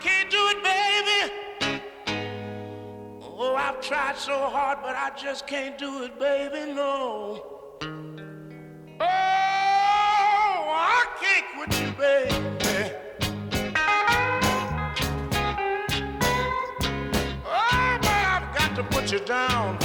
can't do it, baby. Oh, I've tried so hard, but I just can't do it, baby, no. Oh, I can't quit you, baby. Oh, but I've got to put you down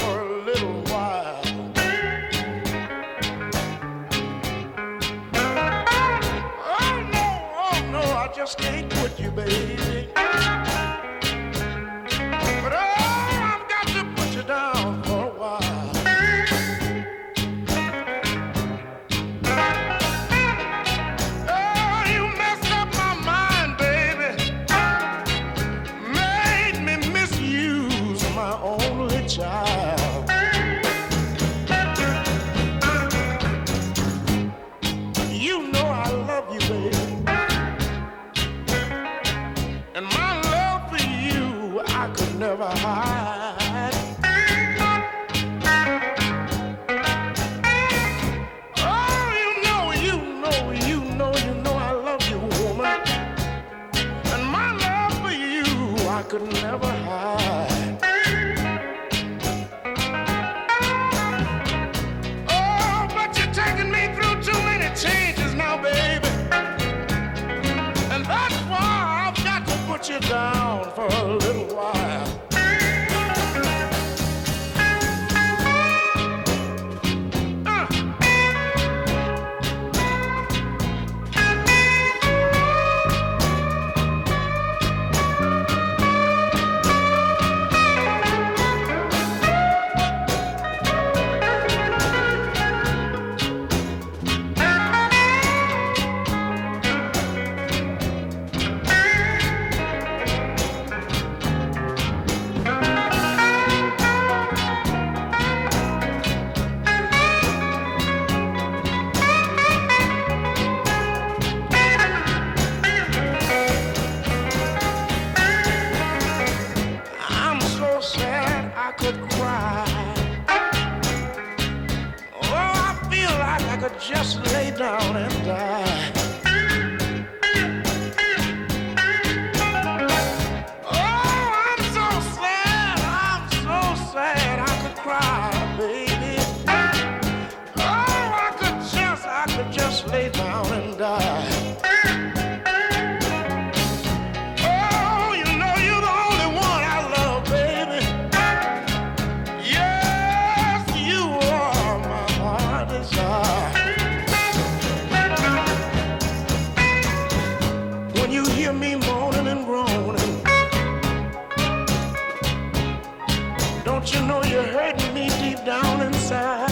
I could never hide. Oh, you know, you know, you know, you know I love you, woman. And my love for you I could never hide. Oh, but you're taking me through too many changes now, baby. And that's why I've got to put you down for a just lay down and die. Oh, I'm so sad, I'm so sad I could cry, baby. Oh, I could just, I could just lay down and die. inside.